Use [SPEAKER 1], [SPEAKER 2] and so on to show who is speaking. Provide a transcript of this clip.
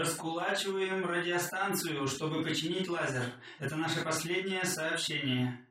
[SPEAKER 1] Раскулачиваем радиостанцию, чтобы починить лазер. Это наше последнее сообщение.